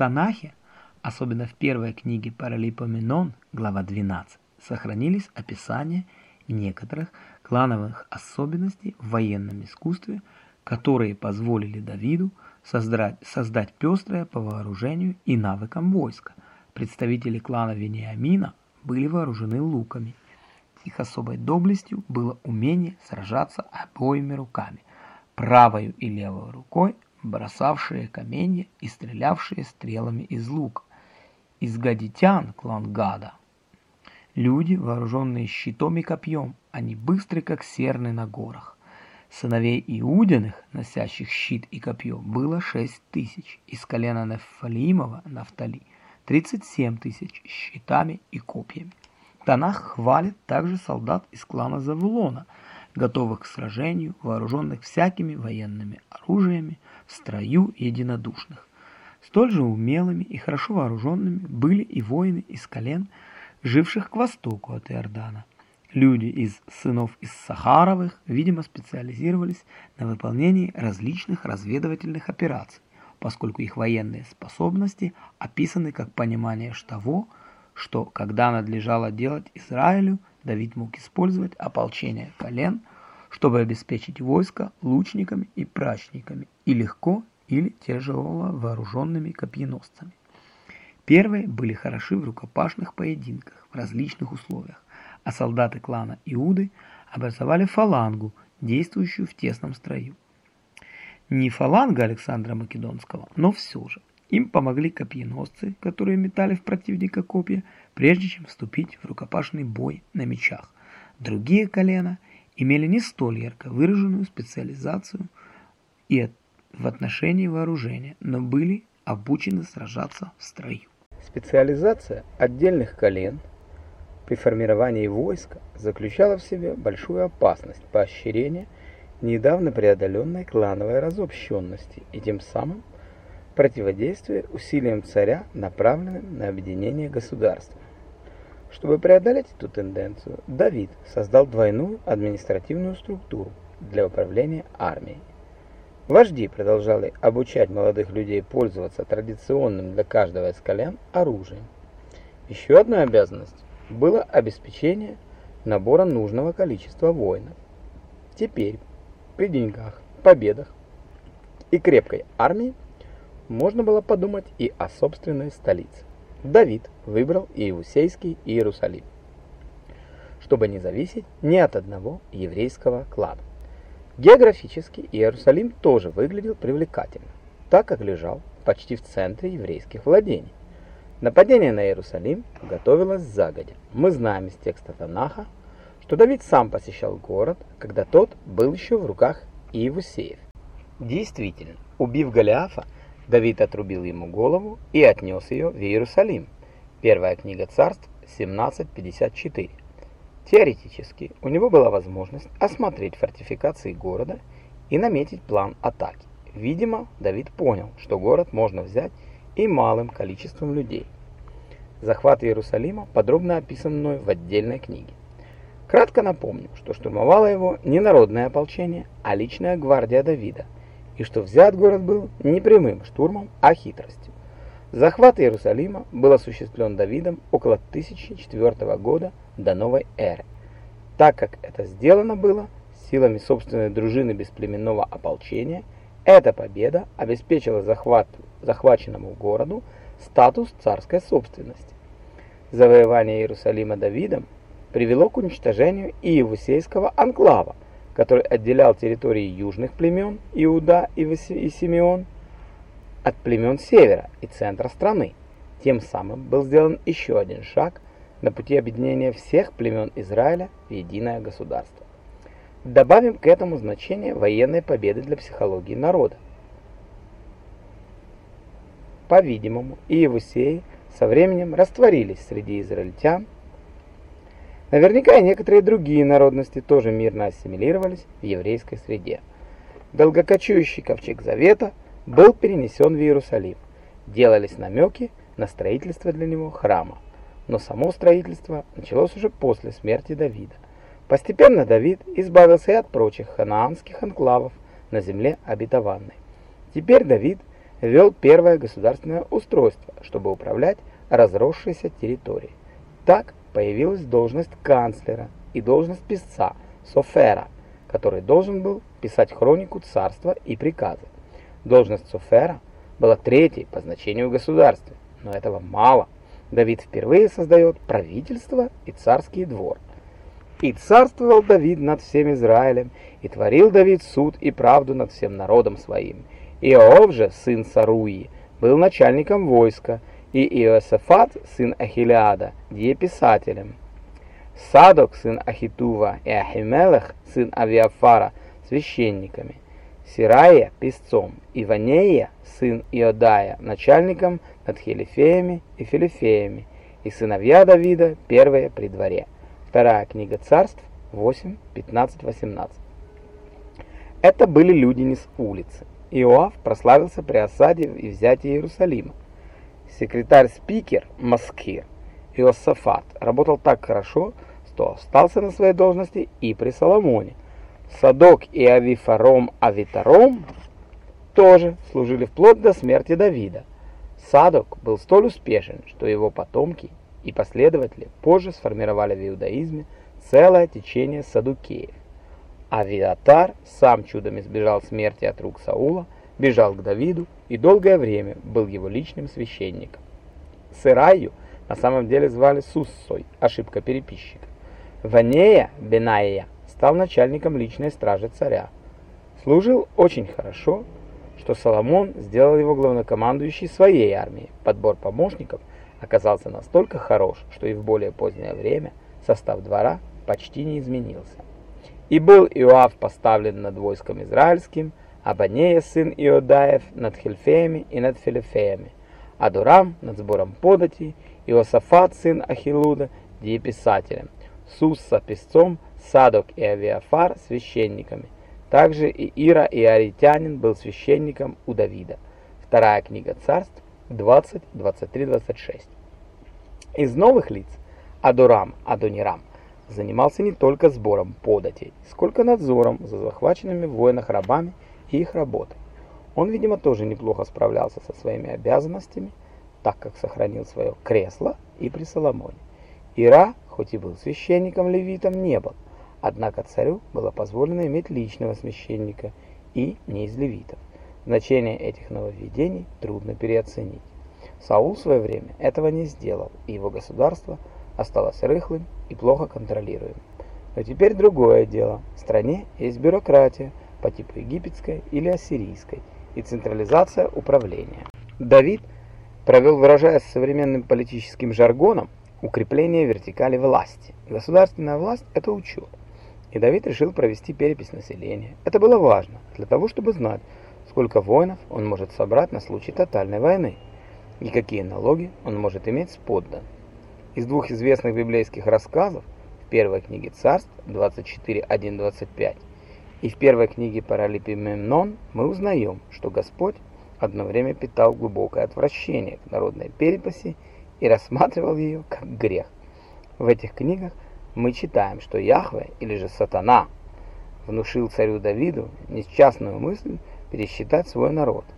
Танахе, особенно в первой книге Паралипоменон, глава 12, сохранились описания некоторых клановых особенностей в военном искусстве, которые позволили Давиду создать, создать пестрое по вооружению и навыкам войска. Представители клана Вениамина были вооружены луками. Их особой доблестью было умение сражаться обоими руками, правой и левой рукой, бросавшие каменья и стрелявшие стрелами из лука. Из гадитян клан Гада. Люди, вооруженные щитом и копьем, они быстры, как серны на горах. Сыновей Иудиных, носящих щит и копье, было шесть тысяч, из колена Нефалимова, Нафтали, тридцать семь тысяч щитами и копьями. Танах хвалит также солдат из клана Завулона, готовых к сражению, вооруженных всякими военными оружиями, в строю единодушных. Столь же умелыми и хорошо вооруженными были и воины из колен, живших к востоку от Иордана. Люди из сынов из Сахаровых, видимо, специализировались на выполнении различных разведывательных операций, поскольку их военные способности описаны как понимание того, что, когда надлежало делать Израилю, Давид мог использовать ополчение колен, чтобы обеспечить войско лучниками и прачниками и легко или тяжело вооруженными копьеносцами. Первые были хороши в рукопашных поединках в различных условиях, а солдаты клана Иуды образовали фалангу, действующую в тесном строю. Не фаланга Александра Македонского, но все же. Им помогли копьеносцы, которые метали в противника копья, прежде чем вступить в рукопашный бой на мечах. Другие колена имели не столь ярко выраженную специализацию и в отношении вооружения, но были обучены сражаться в строю. Специализация отдельных колен при формировании войска заключала в себе большую опасность поощрения недавно преодоленной клановой разобщенности и тем самым противодействие усилиям царя, направленным на объединение государства. Чтобы преодолеть эту тенденцию, Давид создал двойную административную структуру для управления армией. Вожди продолжали обучать молодых людей пользоваться традиционным для каждого из колен оружием. Еще одной обязанностью было обеспечение набора нужного количества воинов. Теперь, при деньгах, победах и крепкой армии, можно было подумать и о собственной столице. Давид выбрал Иеусейский Иерусалим, чтобы не зависеть ни от одного еврейского клана. Географически Иерусалим тоже выглядел привлекательно, так как лежал почти в центре еврейских владений. Нападение на Иерусалим готовилось загодя. Мы знаем из текста Танаха, что Давид сам посещал город, когда тот был еще в руках Иевусеев. Действительно, убив Голиафа, Давид отрубил ему голову и отнес ее в Иерусалим. Первая книга царств 17.54. Теоретически, у него была возможность осмотреть фортификации города и наметить план атаки. Видимо, Давид понял, что город можно взять и малым количеством людей. Захват Иерусалима подробно описан мной в отдельной книге. Кратко напомню, что штурмовало его не народное ополчение, а личная гвардия Давида, и что взят город был не прямым штурмом, а хитростью. Захват Иерусалима был осуществлен Давидом около 1004 года до новой эры, так как это сделано было силами собственной дружины бесплеменного ополчения, эта победа обеспечила захват, захваченному городу статус царской собственности. Завоевание Иерусалима Давидом привело к уничтожению Иевусейского анклава, который отделял территории южных племен Иуда и Симеон от племен севера и центра страны. Тем самым был сделан еще один шаг на пути объединения всех племен Израиля в единое государство. Добавим к этому значение военной победы для психологии народа. По-видимому, Иевусеи со временем растворились среди израильтян. Наверняка и некоторые другие народности тоже мирно ассимилировались в еврейской среде. Долгокочующий ковчег Завета был перенесен в Иерусалим. Делались намеки на строительство для него храма но само строительство началось уже после смерти Давида. Постепенно Давид избавился и от прочих ханаанских анклавов на земле обетованной. Теперь Давид ввел первое государственное устройство, чтобы управлять разросшейся территорией. Так появилась должность канцлера и должность писца Софера, который должен был писать хронику царства и приказы. Должность Софера была третьей по значению в государстве, но этого мало. Давид впервые создает правительство и царский двор. И царствовал Давид над всем Израилем, и творил Давид суд и правду над всем народом своим. Иов же, сын Саруи, был начальником войска, и Иосафат, сын Ахилиада, писателем. Садок, сын Ахитува, и Ахимелех, сын Авиафара, священниками. Сирая, писцом, и Ванея, сын Иодая, начальником над Хелифеями и Филифеями, и сыновья Давида, первые при дворе. Вторая книга царств, 8, 15, 18. Это были люди не с улицы. Иоав прославился при осаде и взятии Иерусалима. Секретарь-спикер Маскир Иосафат работал так хорошо, что остался на своей должности и при Соломоне. Садок и Авифаром Авитаром тоже служили вплоть до смерти Давида. Садок был столь успешен, что его потомки и последователи позже сформировали в иудаизме целое течение садукеев. Авиатар сам чудом избежал смерти от рук Саула, бежал к Давиду и долгое время был его личным священником. Сыраю на самом деле звали Суссой, ошибка переписчика. Ванея Бенаия стал начальником личной стражи царя. Служил очень хорошо, что Соломон сделал его главнокомандующий своей армией. Подбор помощников оказался настолько хорош, что и в более позднее время состав двора почти не изменился. И был Иоав поставлен над войском израильским, Абанея, сын Иодаев, над Хельфеями и над Филифеями, Адурам над сбором подати, Иосафат, сын Ахилуда, диеписателем, Сусса песцом, Садок и Авиафар священниками. Также и Ира и Аритянин был священником у Давида. Вторая книга царств 20, 23, 26. Из новых лиц Адурам, Адонирам занимался не только сбором податей, сколько надзором за захваченными в войнах рабами и их работой. Он, видимо, тоже неплохо справлялся со своими обязанностями, так как сохранил свое кресло и при Соломоне. Ира, хоть и был священником-левитом, не был, однако царю было позволено иметь личного священника и не из левитов. Значение этих нововведений трудно переоценить. Саул в свое время этого не сделал, и его государство – осталось рыхлым и плохо контролируемым. Но теперь другое дело. В стране есть бюрократия по типу египетской или ассирийской и централизация управления. Давид провел, выражаясь современным политическим жаргоном, укрепление вертикали власти. Государственная власть – это учет. И Давид решил провести перепись населения. Это было важно, для того, чтобы знать, сколько воинов он может собрать на случай тотальной войны и какие налоги он может иметь с подданными. Из двух известных библейских рассказов, в первой книге Царств 24.1.25 и в первой книге Паралипименон, мы узнаем, что Господь одно время питал глубокое отвращение к народной переписи и рассматривал ее как грех. В этих книгах мы читаем, что Яхве или же Сатана внушил царю Давиду несчастную мысль пересчитать свой народ –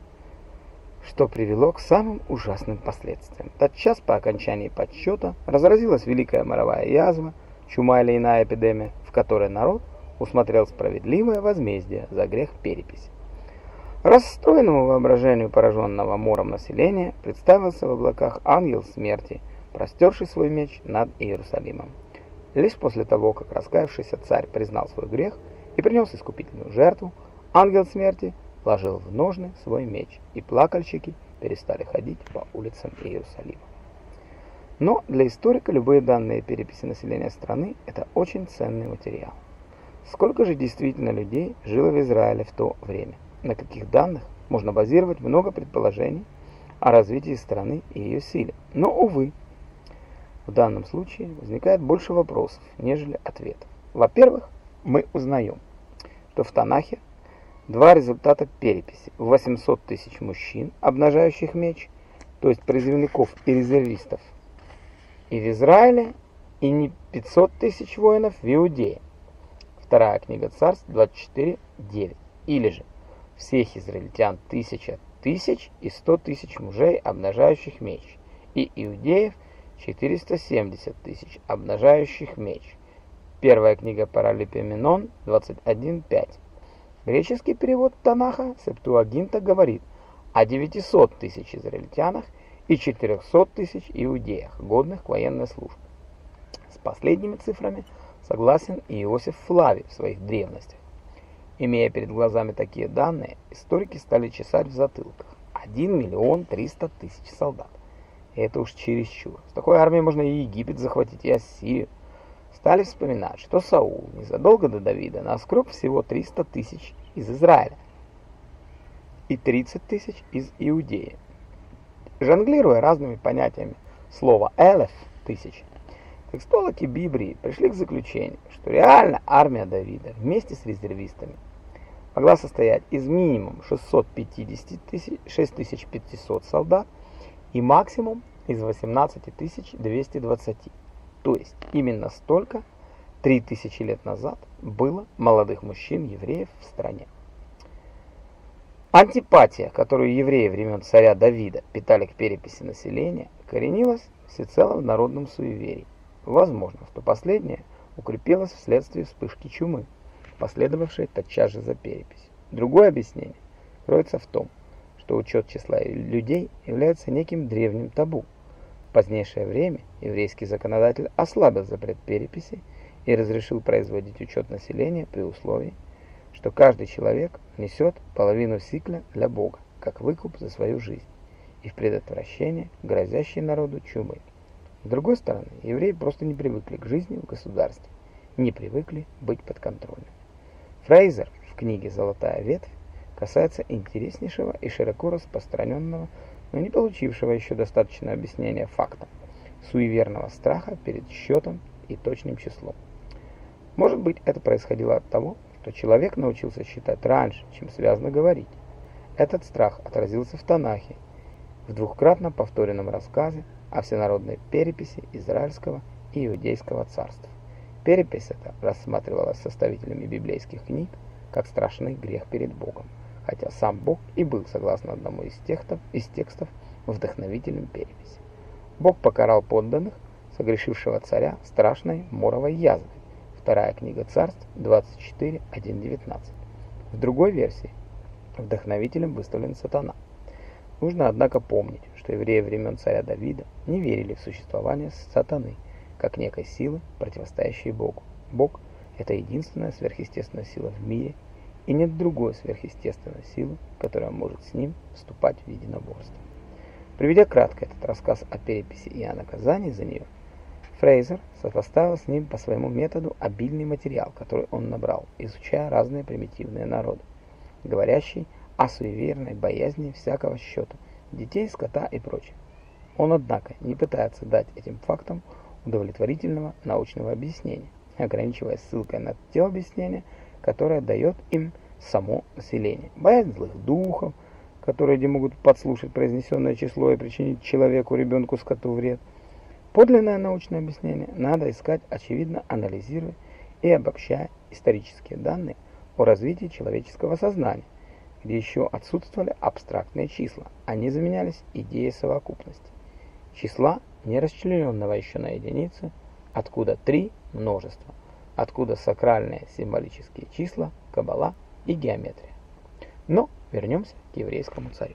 что привело к самым ужасным последствиям. Тотчас по окончании подсчета разразилась великая моровая язва, чума или иная эпидемия, в которой народ усмотрел справедливое возмездие за грех переписи. Расстроенному воображению пораженного мором населения представился в облаках ангел смерти, простерший свой меч над Иерусалимом. Лишь после того, как раскаявшийся царь признал свой грех и принес искупительную жертву, ангел смерти вложил в ножны свой меч, и плакальщики перестали ходить по улицам Иерусалима. Но для историка любые данные переписи населения страны – это очень ценный материал. Сколько же действительно людей жило в Израиле в то время? На каких данных можно базировать много предположений о развитии страны и ее силе? Но, увы, в данном случае возникает больше вопросов, нежели ответов. Во-первых, мы узнаем, что в Танахе Два результата переписи. 800 тысяч мужчин, обнажающих меч, то есть призывников и резервистов, и в Израиле, и не 500 тысяч воинов в Иудее. Вторая книга Царств 24.9. Или же всех израильтян 1000 тысяч и 100 тысяч мужей, обнажающих меч, и иудеев 470 тысяч, обнажающих меч. Первая книга Паралипоменон 21.5. Греческий перевод Танаха Септуагинта говорит о 900 тысяч израильтянах и 400 тысяч иудеях, годных к военной службе. С последними цифрами согласен Иосиф Флавий в своих древностях. Имея перед глазами такие данные, историки стали чесать в затылках. 1 миллион 300 тысяч солдат. Это уж чересчур. С такой армией можно и Египет захватить, и Ассирию. Стали вспоминать, что Саул незадолго до Давида наскреб всего 300 тысяч из Израиля и 30 тысяч из Иудеи. Жонглируя разными понятиями слова «элеф» – «тысяч», текстологи Библии пришли к заключению, что реально армия Давида вместе с резервистами могла состоять из минимум 650 тысяч, 6500 солдат и максимум из 18 220. То есть именно столько 3000 лет назад было молодых мужчин-евреев в стране. Антипатия, которую евреи времен царя Давида питали к переписи населения, коренилась всецело в народном суеверии. Возможно, что последнее укрепилось вследствие вспышки чумы, последовавшей тотчас же за перепись. Другое объяснение кроется в том, что учет числа людей является неким древним табу. В позднейшее время еврейский законодатель ослабил запрет переписи и разрешил производить учет населения при условии, что каждый человек несет половину сикля для Бога, как выкуп за свою жизнь и в предотвращение грозящей народу чумы. С другой стороны, евреи просто не привыкли к жизни в государстве, не привыкли быть подконтрольными. Фрейзер в книге «Золотая ветвь» касается интереснейшего и широко распространенного, но не получившего еще достаточно объяснения факта – суеверного страха перед счетом и точным числом. Может быть, это происходило от того, что человек научился считать раньше, чем связано говорить. Этот страх отразился в Танахе, в двухкратно повторенном рассказе о всенародной переписи Израильского и Иудейского царств. Перепись эта рассматривалась составителями библейских книг как страшный грех перед Богом, хотя сам Бог и был, согласно одному из текстов, из текстов вдохновителем переписи. Бог покарал подданных, согрешившего царя страшной моровой язвой, Вторая книга Царств 24.1.19. В другой версии вдохновителем выставлен сатана. Нужно, однако, помнить, что евреи времен царя Давида не верили в существование сатаны, как некой силы, противостоящей Богу. Бог – это единственная сверхъестественная сила в мире, и нет другой сверхъестественной силы, которая может с ним вступать в единоборство. Приведя кратко этот рассказ о переписи и о наказании за нее, Фрейзер сопоставил с ним по своему методу обильный материал, который он набрал, изучая разные примитивные народы, говорящие о суеверной боязни всякого счета, детей, скота и прочее. Он, однако, не пытается дать этим фактам удовлетворительного научного объяснения, ограничиваясь ссылкой на те объяснения, которое дает им само население. Боязнь злых духов, которые не могут подслушать произнесенное число и причинить человеку, ребенку, скоту вред – Подлинное научное объяснение надо искать, очевидно, анализируя и обобщая исторические данные о развитии человеческого сознания, где еще отсутствовали абстрактные числа, они заменялись идеей совокупности. Числа, не расчлененного еще на единицы, откуда три множества, откуда сакральные символические числа, каббала и геометрия. Но вернемся к еврейскому царю.